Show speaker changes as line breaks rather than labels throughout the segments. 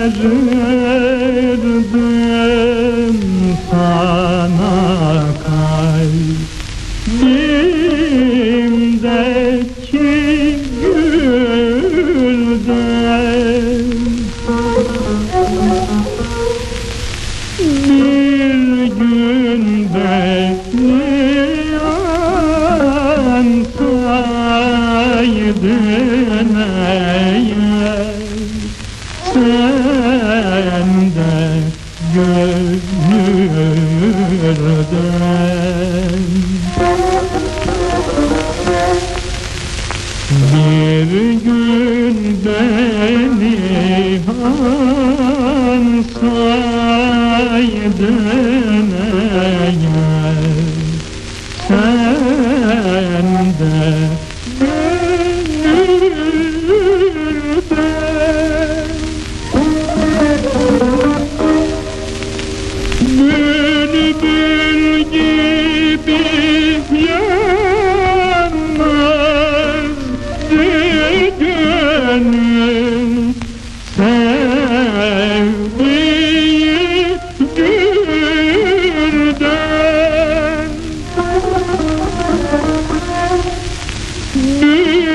verdim sana kalbimdeki gülden Bir gün bekleyen saydın gel Sen de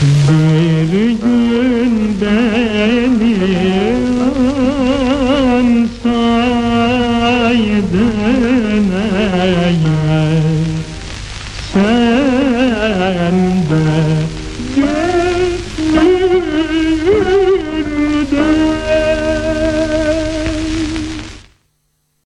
Bir gün beni